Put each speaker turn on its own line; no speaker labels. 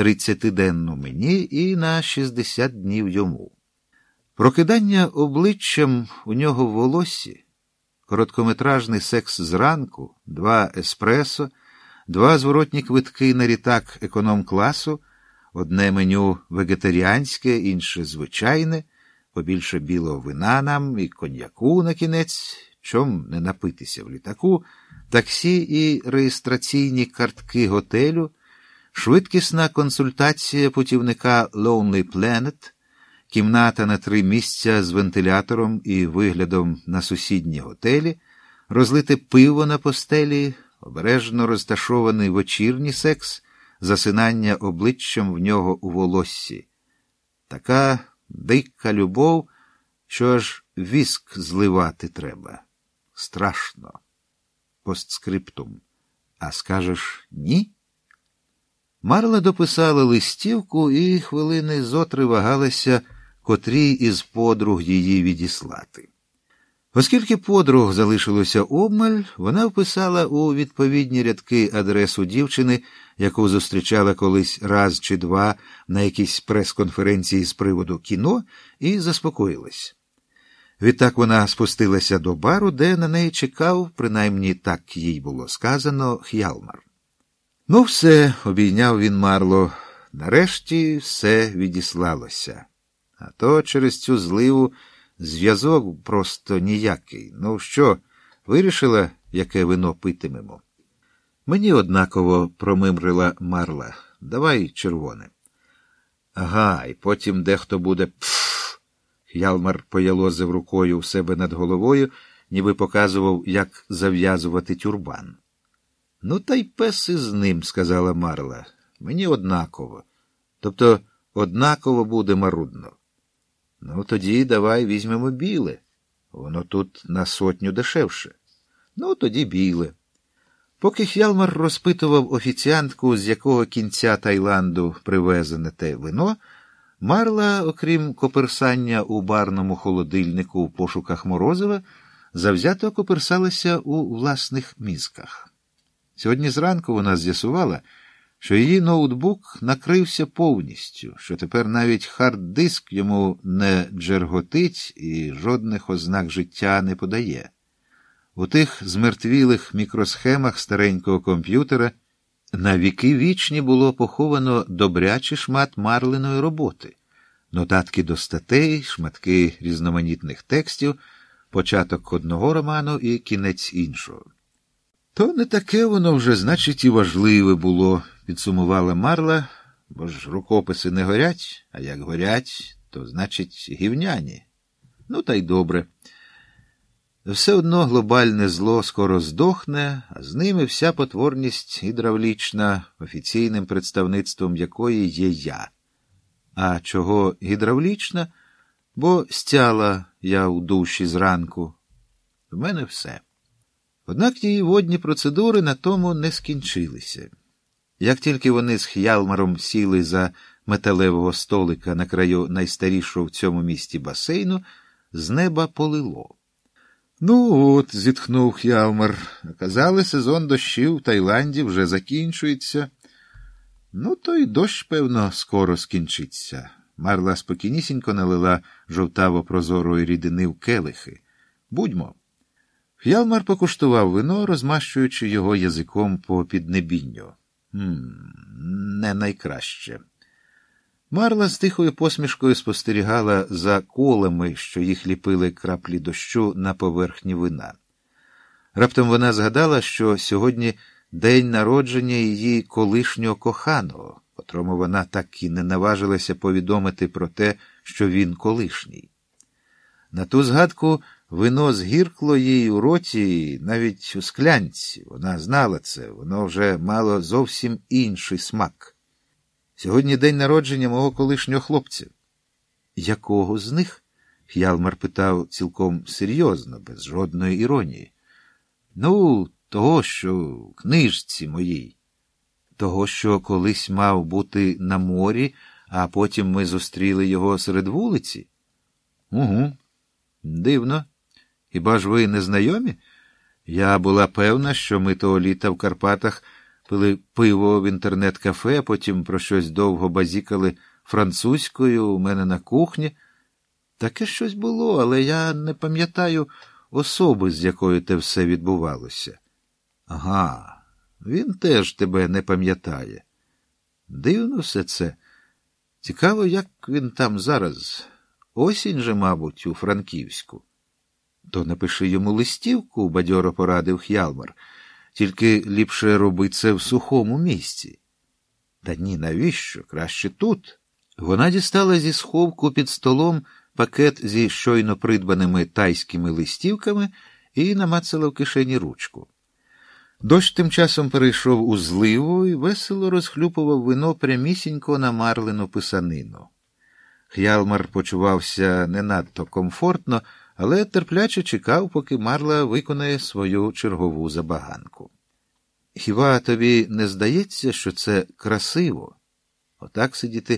тридцятиденну мені і на 60 днів йому. Прокидання обличчям у нього в волосі, короткометражний секс зранку, два еспресо, два зворотні квитки на літак економ-класу, одне меню вегетаріанське, інше звичайне, побільше білого вина нам і коньяку на кінець, чом не напитися в літаку, таксі і реєстраційні картки готелю, швидкісна консультація путівника Lonely Planet, кімната на три місця з вентилятором і виглядом на сусідні готелі, розлите пиво на постелі, обережно розташований вечірній секс, засинання обличчям в нього у волоссі. Така дика любов, що аж віск зливати треба. Страшно. Постскриптум. А скажеш ні? Марла дописала листівку і хвилини зотри вагалася, котрій із подруг її відіслати. Оскільки подруг залишилося обмаль, вона вписала у відповідні рядки адресу дівчини, яку зустрічала колись раз чи два на якійсь прес-конференції з приводу кіно, і заспокоїлась. Відтак вона спустилася до бару, де на неї чекав, принаймні так їй було сказано, Х'ялмар. Ну, все, обійняв він Марло. Нарешті все відіслалося. А то через цю зливу зв'язок просто ніякий. Ну що, вирішила, яке вино питимемо? Мені однаково промимрила Марла. Давай червоне. Ага, і потім дехто буде пф. Ялмар поялозив рукою в себе над головою, ніби показував, як зав'язувати тюрбан. Ну, та й пес із ним, сказала Марла. Мені однаково. Тобто однаково буде марудно. Ну, тоді давай візьмемо біле. Воно тут на сотню дешевше. Ну, тоді біле. Поки Хялмар розпитував офіціантку, з якого кінця Таїланду привезене те вино, Марла, окрім коперсання у барному холодильнику в пошуках морозива, завзято коперсалася у власних мізках. Сьогодні зранку вона з'ясувала, що її ноутбук накрився повністю, що тепер навіть хард-диск йому не джерготить і жодних ознак життя не подає. У тих змертвілих мікросхемах старенького комп'ютера на віки вічні було поховано добрячий шмат марлиної роботи, нотатки до статей, шматки різноманітних текстів, початок одного роману і кінець іншого. То не таке воно вже, значить, і важливе було, підсумувала Марла, бо ж рукописи не горять, а як горять, то, значить, гівняні. Ну, та й добре. Все одно глобальне зло скоро здохне, а з ними вся потворність гідравлічна, офіційним представництвом якої є я. А чого гідравлічна? Бо стяла я у душі зранку. В мене все. Однак її водні процедури на тому не скінчилися. Як тільки вони з Х'ялмаром сіли за металевого столика на краю найстарішого в цьому місті басейну, з неба полило. Ну, от, зітхнув Х'ялмар. Казали, сезон дощів в Таїланді вже закінчується. Ну, то й дощ, певно, скоро скінчиться. Марла спокійнісінько налила жовтаво прозорої рідини в келихи. Будьмо. Х'ялмар покуштував вино, розмащуючи його язиком по піднебінню. Хм, Не найкраще. Марла з тихою посмішкою спостерігала за колами, що їх ліпили краплі дощу на поверхні вина. Раптом вона згадала, що сьогодні день народження її колишнього коханого, котрому вона так і не наважилася повідомити про те, що він колишній. На ту згадку вино згіркло їй у роті, навіть у склянці. Вона знала це, воно вже мало зовсім інший смак. Сьогодні день народження мого колишнього хлопця. Якого з них? Х'ялмар питав цілком серйозно, без жодної іронії. Ну, того, що в книжці моїй, того, що колись мав бути на морі, а потім ми зустріли його серед вулиці? Угу. Дивно. Хіба ж ви не знайомі? Я була певна, що ми того літа в Карпатах пили пиво в інтернет-кафе, потім про щось довго базікали французькою у мене на кухні. Таке щось було, але я не пам'ятаю особи, з якою те все відбувалося. Ага, він теж тебе не пам'ятає. Дивно все це. Цікаво, як він там зараз. Осінь же, мабуть, у Франківську. То напиши йому листівку, бадьоро порадив Х'ялмар. Тільки ліпше роби це в сухому місці. Та ні, навіщо? Краще тут. Вона дістала зі сховку під столом пакет зі щойно придбаними тайськими листівками і намацала в кишені ручку. Дощ тим часом перейшов у зливу і весело розхлюпував вино прямісінько на марлену писанину. Х'ялмар почувався не надто комфортно, але терпляче чекав, поки Марла виконає свою чергову забаганку. Хіба тобі не здається, що це красиво? Отак сидіти